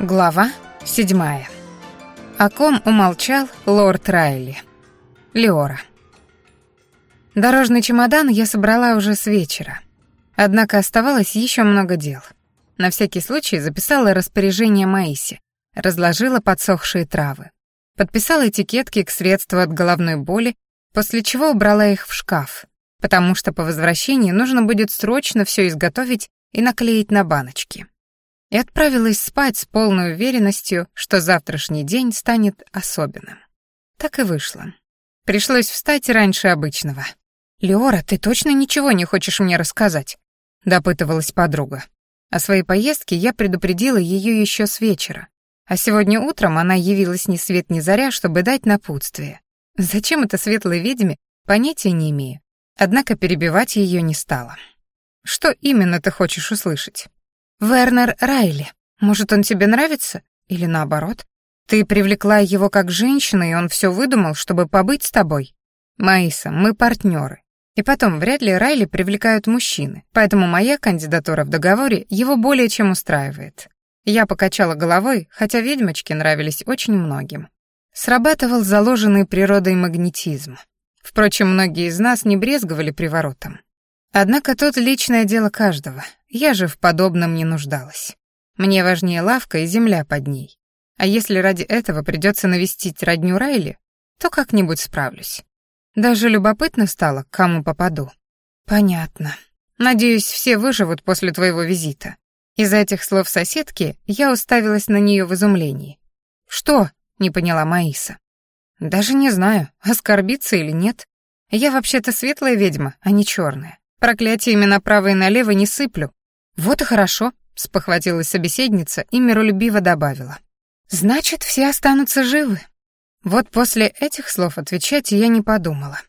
Глава седьмая. О ком умолчал лорд Райли. Леора. Дорожный чемодан я собрала уже с вечера. Однако оставалось еще много дел. На всякий случай записала распоряжение Маисе, разложила подсохшие травы, подписала этикетки к средству от головной боли, после чего убрала их в шкаф, потому что по возвращении нужно будет срочно все изготовить и наклеить на баночки и отправилась спать с полной уверенностью, что завтрашний день станет особенным. Так и вышло. Пришлось встать раньше обычного. «Леора, ты точно ничего не хочешь мне рассказать?» — допытывалась подруга. О своей поездке я предупредила ее еще с вечера, а сегодня утром она явилась ни свет ни заря, чтобы дать напутствие. Зачем это светлой ведьме, понятия не имею. Однако перебивать ее не стала. «Что именно ты хочешь услышать?» Вернер Райли. Может, он тебе нравится? Или наоборот? Ты привлекла его как женщина, и он все выдумал, чтобы побыть с тобой? Маиса, мы партнеры. И потом, вряд ли Райли привлекают мужчины, поэтому моя кандидатура в договоре его более чем устраивает. Я покачала головой, хотя ведьмочки нравились очень многим. Срабатывал заложенный природой магнетизм. Впрочем, многие из нас не брезговали приворотом. Однако тут личное дело каждого. Я же в подобном не нуждалась. Мне важнее лавка и земля под ней. А если ради этого придется навестить родню Райли, то как-нибудь справлюсь. Даже любопытно стало, к кому попаду. Понятно. Надеюсь, все выживут после твоего визита. Из-за этих слов соседки я уставилась на нее в изумлении. Что? не поняла Маиса. Даже не знаю, оскорбиться или нет. Я вообще-то светлая ведьма, а не черная. Проклятиями направо и налево не сыплю. Вот и хорошо, спохватилась собеседница и миролюбиво добавила. Значит, все останутся живы. Вот после этих слов отвечать я не подумала.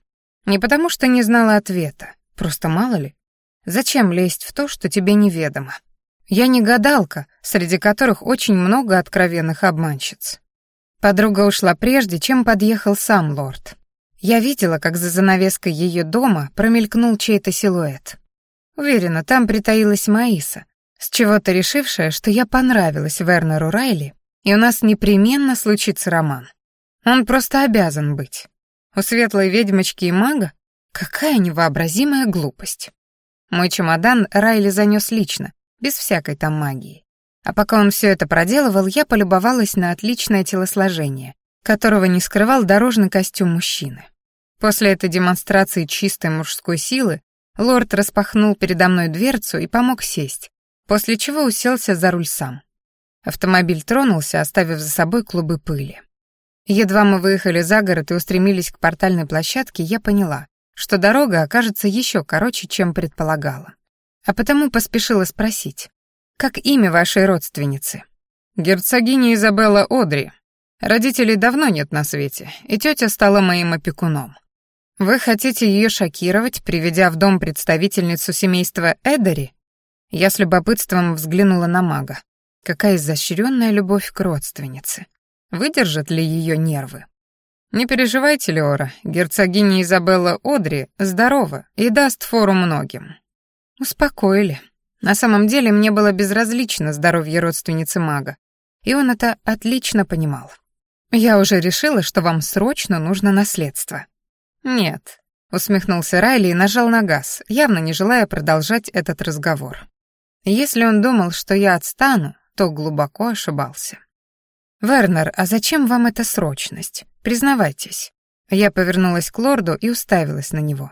Не потому что не знала ответа, просто мало ли. Зачем лезть в то, что тебе неведомо? Я не гадалка, среди которых очень много откровенных обманщиц. Подруга ушла прежде, чем подъехал сам лорд. Я видела, как за занавеской ее дома промелькнул чей-то силуэт. Уверена, там притаилась Маиса, с чего-то решившая, что я понравилась Вернеру Райли, и у нас непременно случится роман. Он просто обязан быть. У светлой ведьмочки и мага какая невообразимая глупость. Мой чемодан Райли занес лично, без всякой там магии. А пока он все это проделывал, я полюбовалась на отличное телосложение, которого не скрывал дорожный костюм мужчины. После этой демонстрации чистой мужской силы лорд распахнул передо мной дверцу и помог сесть, после чего уселся за руль сам. Автомобиль тронулся, оставив за собой клубы пыли. Едва мы выехали за город и устремились к портальной площадке, я поняла, что дорога окажется еще короче, чем предполагала. А потому поспешила спросить, как имя вашей родственницы? Герцогиня Изабелла Одри, Родителей давно нет на свете, и тетя стала моим опекуном. Вы хотите ее шокировать, приведя в дом представительницу семейства Эдери? Я с любопытством взглянула на мага. Какая изощренная любовь к родственнице. Выдержат ли ее нервы? Не переживайте, Леора, герцогиня Изабелла Одри здорова и даст фору многим. Успокоили. На самом деле мне было безразлично здоровье родственницы мага, и он это отлично понимал. «Я уже решила, что вам срочно нужно наследство». «Нет», — усмехнулся Райли и нажал на газ, явно не желая продолжать этот разговор. Если он думал, что я отстану, то глубоко ошибался. «Вернер, а зачем вам эта срочность? Признавайтесь». Я повернулась к лорду и уставилась на него.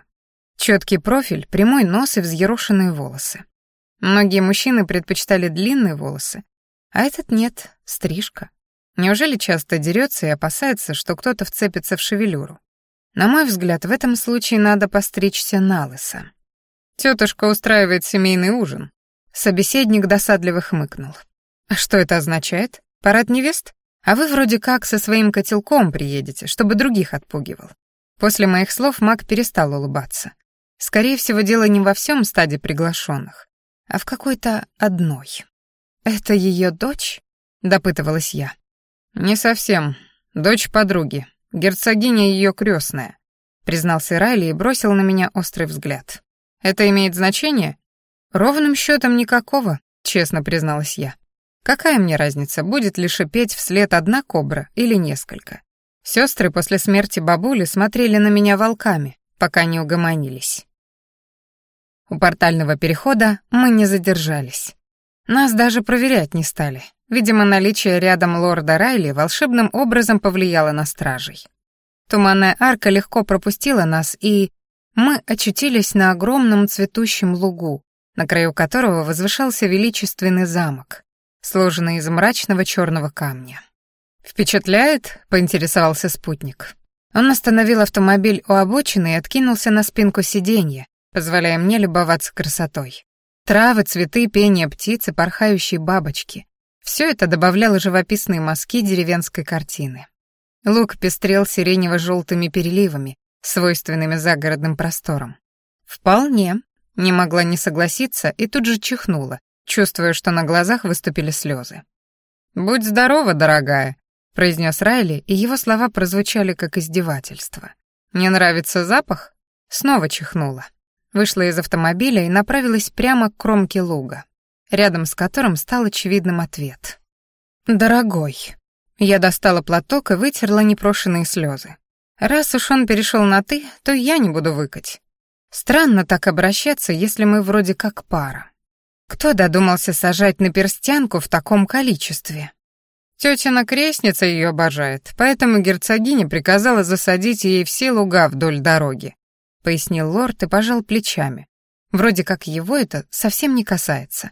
Четкий профиль, прямой нос и взъерошенные волосы. Многие мужчины предпочитали длинные волосы, а этот нет, стрижка. Неужели часто дерется и опасается, что кто-то вцепится в шевелюру? На мой взгляд, в этом случае надо постричься на лысо. Тетушка устраивает семейный ужин. Собеседник досадливо хмыкнул. А что это означает? Парад невест? А вы вроде как со своим котелком приедете, чтобы других отпугивал. После моих слов маг перестал улыбаться. Скорее всего, дело не во всем стаде приглашенных, а в какой-то одной. «Это ее дочь?» — допытывалась я. «Не совсем. Дочь подруги. Герцогиня ее крестная», — признался Райли и бросил на меня острый взгляд. «Это имеет значение?» «Ровным счетом никакого», — честно призналась я. Какая мне разница, будет ли шипеть вслед одна кобра или несколько? Сестры после смерти бабули смотрели на меня волками, пока не угомонились. У портального перехода мы не задержались. Нас даже проверять не стали. Видимо, наличие рядом лорда Райли волшебным образом повлияло на стражей. Туманная арка легко пропустила нас, и мы очутились на огромном цветущем лугу, на краю которого возвышался величественный замок, сложенный из мрачного черного камня. «Впечатляет?» — поинтересовался спутник. Он остановил автомобиль у обочины и откинулся на спинку сиденья, позволяя мне любоваться красотой. Травы, цветы, пение птицы, порхающие бабочки. Все это добавляло живописные мазки деревенской картины. Лук пестрел сиренево-желтыми переливами, свойственными загородным просторам. «Вполне», — не могла не согласиться и тут же чихнула, чувствуя, что на глазах выступили слезы. «Будь здорова, дорогая», — произнес Райли, и его слова прозвучали как издевательство. «Не нравится запах?» Снова чихнула вышла из автомобиля и направилась прямо к кромке луга, рядом с которым стал очевидным ответ. «Дорогой». Я достала платок и вытерла непрошенные слезы. Раз уж он перешел на «ты», то я не буду выкать. Странно так обращаться, если мы вроде как пара. Кто додумался сажать на перстянку в таком количестве? Тетина крестница ее обожает, поэтому герцогиня приказала засадить ей все луга вдоль дороги, пояснил лорд и пожал плечами. Вроде как его это совсем не касается.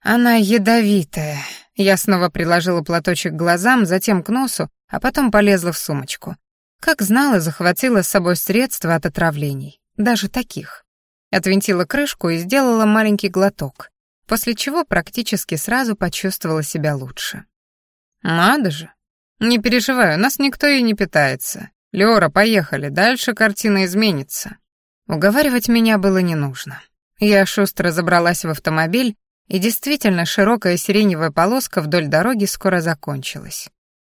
Она ядовитая. Я снова приложила платочек к глазам, затем к носу, а потом полезла в сумочку. Как знала, захватила с собой средства от отравлений, даже таких. Отвинтила крышку и сделала маленький глоток, после чего практически сразу почувствовала себя лучше. Надо же. Не переживай, у нас никто и не питается. Леора, поехали, дальше картина изменится. Уговаривать меня было не нужно. Я шустро забралась в автомобиль, и действительно широкая сиреневая полоска вдоль дороги скоро закончилась.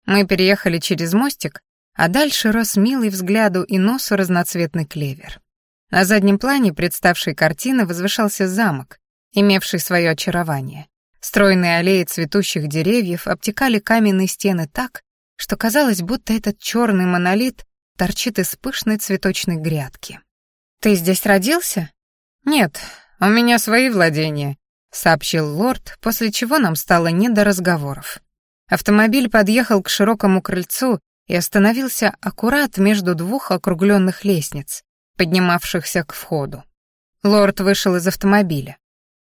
Мы переехали через мостик, а дальше рос милый взгляду и носу разноцветный клевер. На заднем плане представшей картины возвышался замок, имевший свое очарование. Стройные аллеи цветущих деревьев обтекали каменные стены так, что казалось, будто этот черный монолит торчит из пышной цветочной грядки. «Ты здесь родился?» «Нет, у меня свои владения», — сообщил лорд, после чего нам стало не до разговоров. Автомобиль подъехал к широкому крыльцу и остановился аккурат между двух округленных лестниц, поднимавшихся к входу. Лорд вышел из автомобиля.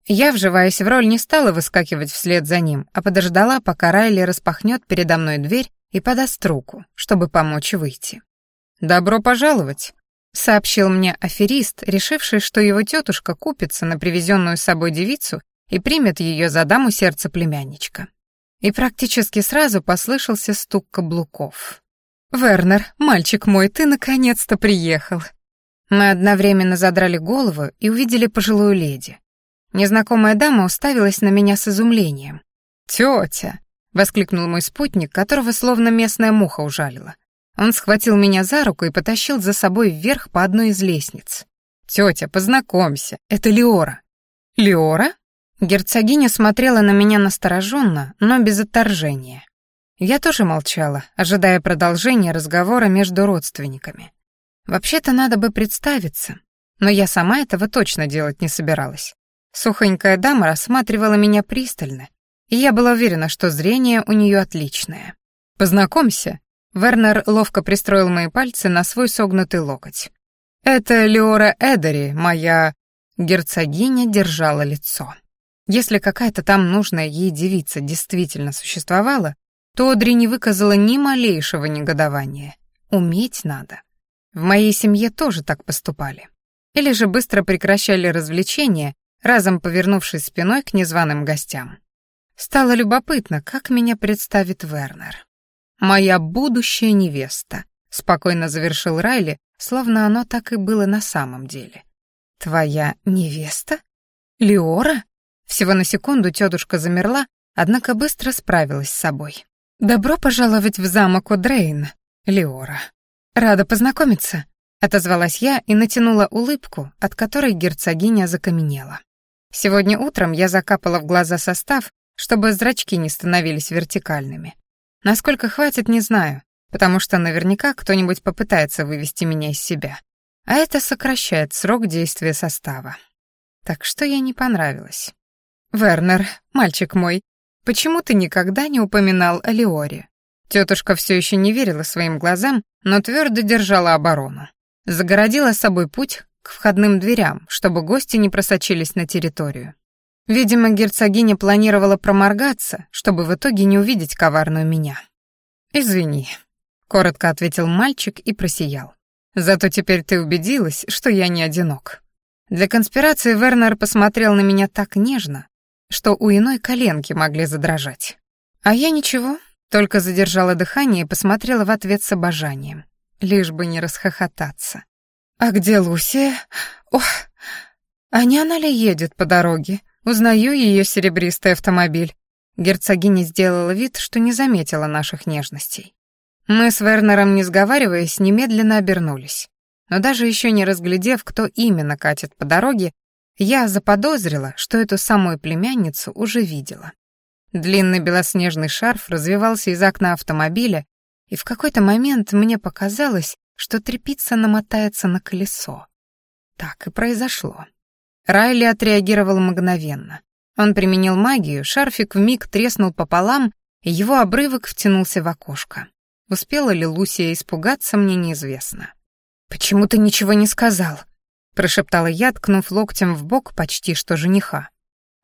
Я, вживаясь в роль, не стала выскакивать вслед за ним, а подождала, пока Райли распахнет передо мной дверь и подаст руку, чтобы помочь выйти. «Добро пожаловать», сообщил мне аферист, решивший, что его тетушка купится на привезенную с собой девицу и примет ее за даму сердца племянничка. И практически сразу послышался стук каблуков. «Вернер, мальчик мой, ты наконец-то приехал!» Мы одновременно задрали голову и увидели пожилую леди. Незнакомая дама уставилась на меня с изумлением. «Тетя!» — воскликнул мой спутник, которого словно местная муха ужалила. Он схватил меня за руку и потащил за собой вверх по одной из лестниц. «Тетя, познакомься, это Леора». «Леора?» Герцогиня смотрела на меня настороженно, но без отторжения. Я тоже молчала, ожидая продолжения разговора между родственниками. Вообще-то надо бы представиться, но я сама этого точно делать не собиралась. Сухонькая дама рассматривала меня пристально, и я была уверена, что зрение у нее отличное. «Познакомься, Вернер ловко пристроил мои пальцы на свой согнутый локоть. «Это Леора Эдери, моя...» Герцогиня держала лицо. Если какая-то там нужная ей девица действительно существовала, то Одри не выказала ни малейшего негодования. Уметь надо. В моей семье тоже так поступали. Или же быстро прекращали развлечения, разом повернувшись спиной к незваным гостям. Стало любопытно, как меня представит Вернер. «Моя будущая невеста», — спокойно завершил Райли, словно оно так и было на самом деле. «Твоя невеста? Леора?» Всего на секунду тетушка замерла, однако быстро справилась с собой. «Добро пожаловать в замок О'Дрейн, Леора. Рада познакомиться», — отозвалась я и натянула улыбку, от которой герцогиня закаменела. Сегодня утром я закапала в глаза состав, чтобы зрачки не становились вертикальными. Насколько хватит, не знаю, потому что наверняка кто-нибудь попытается вывести меня из себя. А это сокращает срок действия состава. Так что я не понравилась. «Вернер, мальчик мой, почему ты никогда не упоминал о Леоре?» Тетушка все еще не верила своим глазам, но твердо держала оборону. Загородила собой путь к входным дверям, чтобы гости не просочились на территорию. Видимо, герцогиня планировала проморгаться, чтобы в итоге не увидеть коварную меня. «Извини», — коротко ответил мальчик и просиял. «Зато теперь ты убедилась, что я не одинок». Для конспирации Вернер посмотрел на меня так нежно, что у иной коленки могли задрожать. А я ничего, только задержала дыхание и посмотрела в ответ с обожанием, лишь бы не расхохотаться. «А где Лусия? Ох, а не она ли едет по дороге? Узнаю ее серебристый автомобиль». Герцогиня сделала вид, что не заметила наших нежностей. Мы с Вернером, не сговариваясь, немедленно обернулись. Но даже еще не разглядев, кто именно катит по дороге, я заподозрила, что эту самую племянницу уже видела. Длинный белоснежный шарф развивался из окна автомобиля, и в какой-то момент мне показалось, что трепица намотается на колесо. Так и произошло. Райли отреагировал мгновенно. Он применил магию, шарфик вмиг треснул пополам, и его обрывок втянулся в окошко. Успела ли Лусия испугаться, мне неизвестно. «Почему ты ничего не сказал?» прошептала я, ткнув локтем в бок почти что жениха.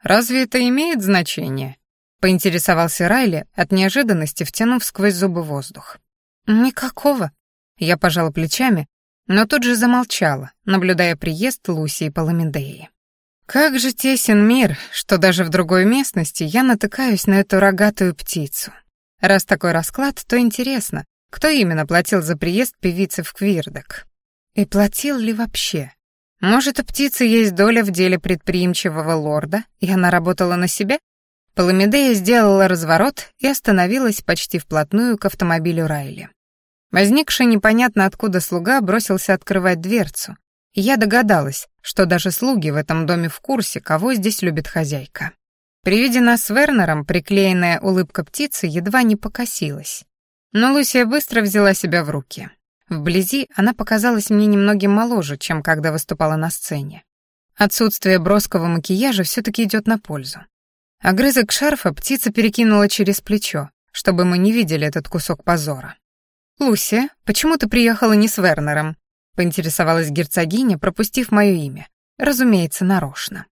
«Разве это имеет значение?» — поинтересовался Райли, от неожиданности втянув сквозь зубы воздух. «Никакого». Я пожала плечами, но тут же замолчала, наблюдая приезд Луси по Ламендеи. Как же тесен мир, что даже в другой местности я натыкаюсь на эту рогатую птицу. Раз такой расклад, то интересно, кто именно платил за приезд певицы в Квирдок? И платил ли вообще? Может, у птицы есть доля в деле предприимчивого лорда, и она работала на себя? Паламидея сделала разворот и остановилась почти вплотную к автомобилю Райли. Возникший непонятно откуда слуга бросился открывать дверцу, и я догадалась, что даже слуги в этом доме в курсе, кого здесь любит хозяйка. При виде нас с Вернером приклеенная улыбка птицы едва не покосилась. Но Лусия быстро взяла себя в руки. Вблизи она показалась мне немногим моложе, чем когда выступала на сцене. Отсутствие броского макияжа все-таки идет на пользу. Огрызок шарфа птица перекинула через плечо, чтобы мы не видели этот кусок позора. «Луся, почему ты приехала не с Вернером?» — поинтересовалась герцогиня, пропустив мое имя. Разумеется, нарочно.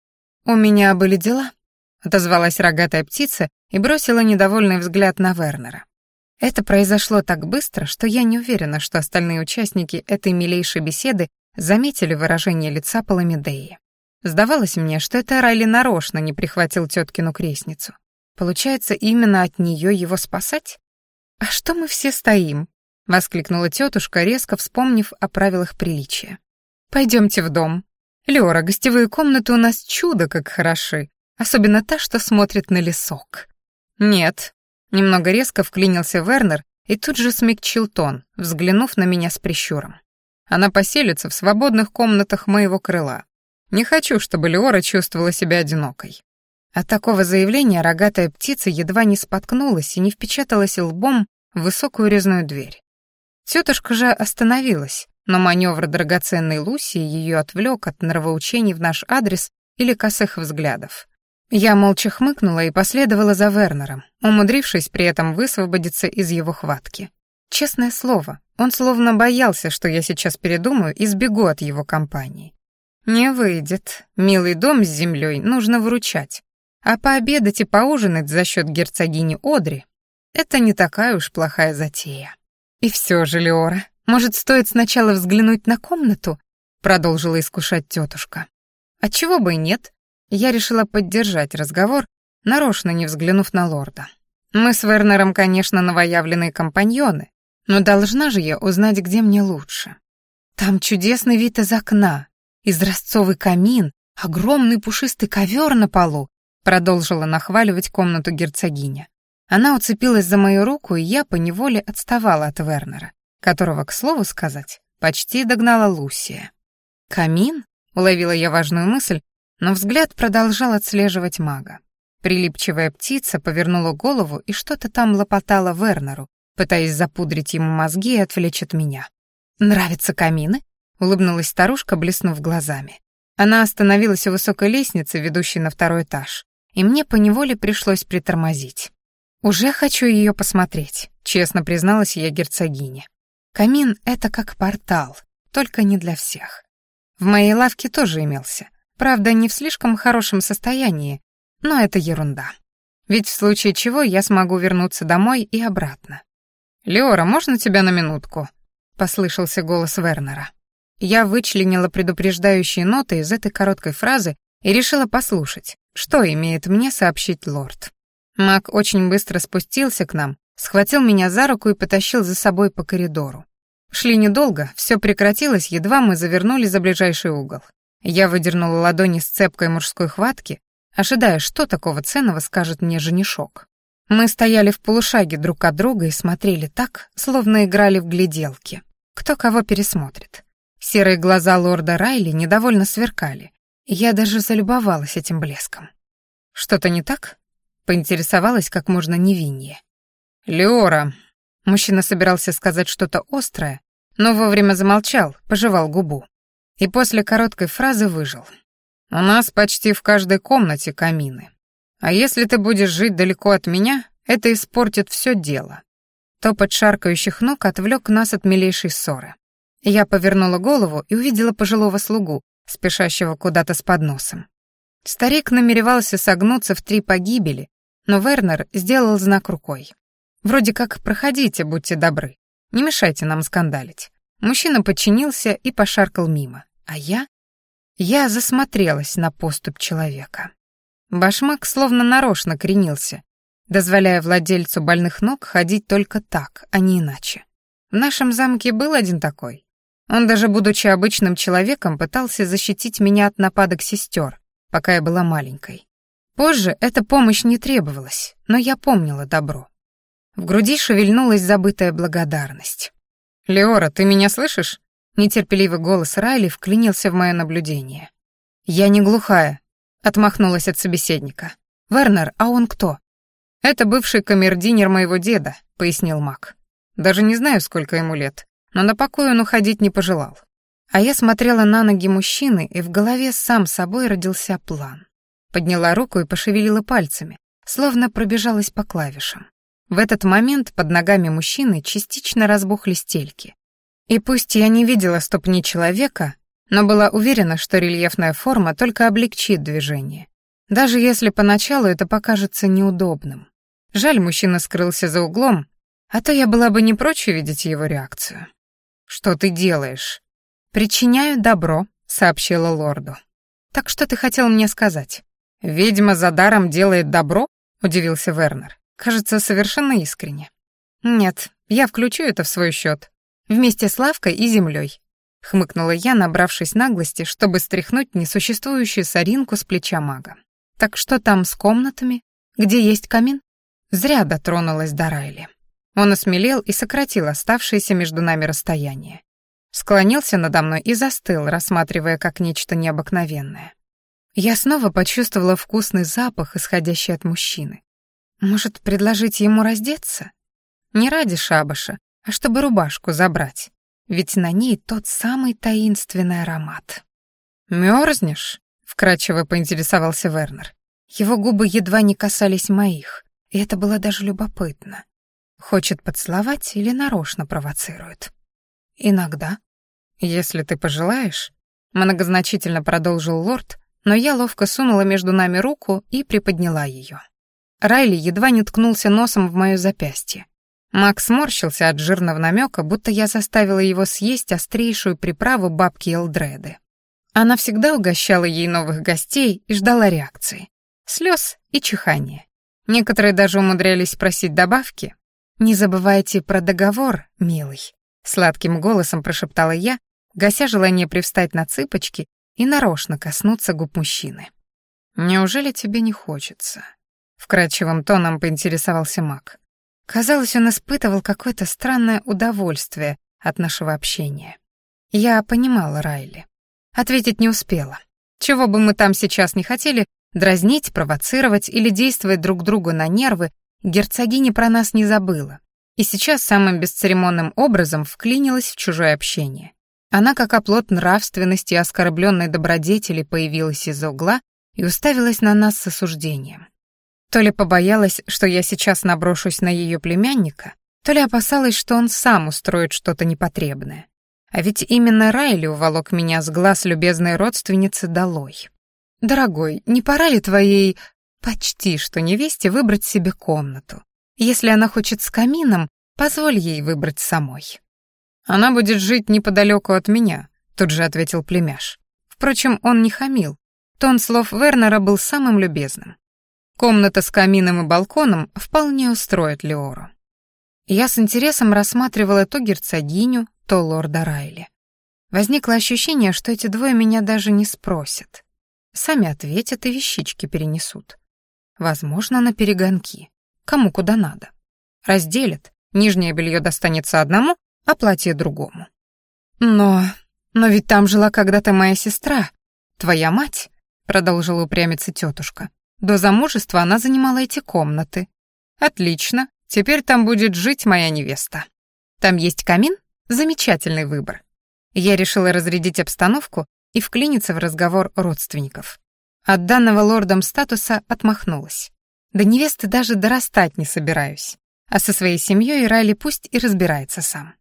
«У меня были дела», — отозвалась рогатая птица и бросила недовольный взгляд на Вернера. Это произошло так быстро, что я не уверена, что остальные участники этой милейшей беседы заметили выражение лица Паламидеи. Сдавалось мне, что это Райли нарочно не прихватил теткину крестницу. Получается, именно от нее его спасать? «А что мы все стоим?» — воскликнула тетушка, резко вспомнив о правилах приличия. Пойдемте в дом. Лёра, гостевые комнаты у нас чудо как хороши, особенно та, что смотрит на лесок». «Нет», Немного резко вклинился Вернер и тут же смягчил тон, взглянув на меня с прищуром. Она поселится в свободных комнатах моего крыла. Не хочу, чтобы Леора чувствовала себя одинокой. От такого заявления рогатая птица едва не споткнулась и не впечаталась лбом в высокую резную дверь. Тетушка же остановилась, но маневр драгоценной Лусии ее отвлек от нравоучений в наш адрес или косых взглядов. Я молча хмыкнула и последовала за Вернером, умудрившись при этом высвободиться из его хватки. Честное слово, он словно боялся, что я сейчас передумаю и сбегу от его компании. Не выйдет. Милый дом с землей нужно выручать. А пообедать и поужинать за счет герцогини Одри — это не такая уж плохая затея. И все же, Леора, может, стоит сначала взглянуть на комнату? Продолжила искушать тетушка. Отчего бы и нет? Я решила поддержать разговор, нарочно не взглянув на лорда. Мы с Вернером, конечно, новоявленные компаньоны, но должна же я узнать, где мне лучше. Там чудесный вид из окна, изразцовый камин, огромный пушистый ковер на полу, продолжила нахваливать комнату герцогиня. Она уцепилась за мою руку, и я поневоле отставала от Вернера, которого, к слову сказать, почти догнала Лусия. «Камин?» — уловила я важную мысль, но взгляд продолжал отслеживать мага. Прилипчивая птица повернула голову и что-то там лопотала Вернеру, пытаясь запудрить ему мозги и отвлечь от меня. «Нравятся камины?» — улыбнулась старушка, блеснув глазами. Она остановилась у высокой лестницы, ведущей на второй этаж, и мне поневоле пришлось притормозить. «Уже хочу ее посмотреть», — честно призналась я герцогине. «Камин — это как портал, только не для всех. В моей лавке тоже имелся. Правда, не в слишком хорошем состоянии, но это ерунда. Ведь в случае чего я смогу вернуться домой и обратно. «Леора, можно тебя на минутку?» — послышался голос Вернера. Я вычленила предупреждающие ноты из этой короткой фразы и решила послушать, что имеет мне сообщить лорд. Мак очень быстро спустился к нам, схватил меня за руку и потащил за собой по коридору. Шли недолго, все прекратилось, едва мы завернули за ближайший угол. Я выдернула ладони с цепкой мужской хватки, ожидая, что такого ценного скажет мне женишок. Мы стояли в полушаге друг от друга и смотрели так, словно играли в гляделки. Кто кого пересмотрит. Серые глаза лорда Райли недовольно сверкали, я даже залюбовалась этим блеском. «Что-то не так?» — поинтересовалась как можно невиннее. «Леора!» Мужчина собирался сказать что-то острое, но вовремя замолчал, пожевал губу. И после короткой фразы выжил. «У нас почти в каждой комнате камины. А если ты будешь жить далеко от меня, это испортит все дело». Топот шаркающих ног отвлек нас от милейшей ссоры. Я повернула голову и увидела пожилого слугу, спешащего куда-то с подносом. Старик намеревался согнуться в три погибели, но Вернер сделал знак рукой. Вроде как «проходите, будьте добры, не мешайте нам скандалить». Мужчина подчинился и пошаркал мимо, а я... Я засмотрелась на поступь человека. Башмак словно нарочно кренился, дозволяя владельцу больных ног ходить только так, а не иначе. В нашем замке был один такой. Он даже будучи обычным человеком пытался защитить меня от нападок сестер, пока я была маленькой. Позже эта помощь не требовалась, но я помнила добро. В груди шевельнулась забытая благодарность. «Леора, ты меня слышишь?» Нетерпеливый голос Райли вклинился в мое наблюдение. «Я не глухая», — отмахнулась от собеседника. «Вернер, а он кто?» «Это бывший камердинер моего деда», — пояснил Мак. «Даже не знаю, сколько ему лет но на покой он уходить не пожелал. А я смотрела на ноги мужчины, и в голове сам собой родился план. Подняла руку и пошевелила пальцами, словно пробежалась по клавишам. В этот момент под ногами мужчины частично разбухли стельки. И пусть я не видела ступни человека, но была уверена, что рельефная форма только облегчит движение. Даже если поначалу это покажется неудобным. Жаль, мужчина скрылся за углом, а то я была бы не прочь увидеть его реакцию. «Что ты делаешь?» «Причиняю добро», — сообщила лорду. «Так что ты хотел мне сказать?» «Ведьма за даром делает добро?» — удивился Вернер. Кажется, совершенно искренне. «Нет, я включу это в свой счет. Вместе с лавкой и землей», — хмыкнула я, набравшись наглости, чтобы стряхнуть несуществующую соринку с плеча мага. «Так что там с комнатами? Где есть камин?» Зря дотронулась до Райли. Он осмелел и сократил оставшееся между нами расстояние. Склонился надо мной и застыл, рассматривая как нечто необыкновенное. Я снова почувствовала вкусный запах, исходящий от мужчины. Может, предложить ему раздеться? Не ради шабаша, а чтобы рубашку забрать. Ведь на ней тот самый таинственный аромат. «Мёрзнешь?» — вкрадчиво поинтересовался Вернер. Его губы едва не касались моих, и это было даже любопытно. Хочет поцеловать или нарочно провоцирует? Иногда. Если ты пожелаешь, многозначительно продолжил лорд, но я ловко сунула между нами руку и приподняла ее. Райли едва не ткнулся носом в моё запястье. Макс морщился от жирного намека, будто я заставила его съесть острейшую приправу бабки Элдреды. Она всегда угощала ей новых гостей и ждала реакции. Слез и чихания. Некоторые даже умудрялись просить добавки, «Не забывайте про договор, милый», — сладким голосом прошептала я, гася желание привстать на цыпочки и нарочно коснуться губ мужчины. «Неужели тебе не хочется?» — вкрадчивым тоном поинтересовался Мак. Казалось, он испытывал какое-то странное удовольствие от нашего общения. Я понимала Райли. Ответить не успела. Чего бы мы там сейчас не хотели, Дразнить, провоцировать или действовать друг другу на нервы герцогиня про нас не забыла. И сейчас самым бесцеремонным образом вклинилась в чужое общение. Она, как оплот нравственности и оскорбленной добродетели, появилась из угла и уставилась на нас с осуждением. То ли побоялась, что я сейчас наброшусь на ее племянника, то ли опасалась, что он сам устроит что-то непотребное. А ведь именно Райли уволок меня с глаз любезной родственницы долой. «Дорогой, не пора ли твоей почти что невесте выбрать себе комнату? Если она хочет с камином, позволь ей выбрать самой». «Она будет жить неподалеку от меня», — тут же ответил племяш. Впрочем, он не хамил. Тон слов Вернера был самым любезным. Комната с камином и балконом вполне устроит Леору. Я с интересом рассматривала то герцогиню, то лорда Райли. Возникло ощущение, что эти двое меня даже не спросят. Сами ответят и вещички перенесут. Возможно, на перегонки. Кому куда надо. Разделят. Нижнее белье достанется одному, а платье другому. Но... но ведь там жила когда-то моя сестра, твоя мать, продолжила упрямиться тетушка. До замужества она занимала эти комнаты. Отлично, теперь там будет жить моя невеста. Там есть камин? Замечательный выбор. Я решила разрядить обстановку и вклиниться в разговор родственников. От данного лордом статуса отмахнулась. До невесты даже дорастать не собираюсь. А со своей семьей Райли пусть и разбирается сам.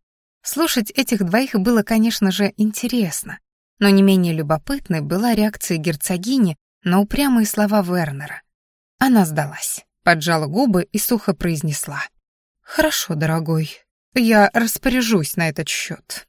Слушать этих двоих было, конечно же, интересно, но не менее любопытной была реакция герцогини на упрямые слова Вернера. Она сдалась, поджала губы и сухо произнесла. «Хорошо, дорогой, я распоряжусь на этот счет.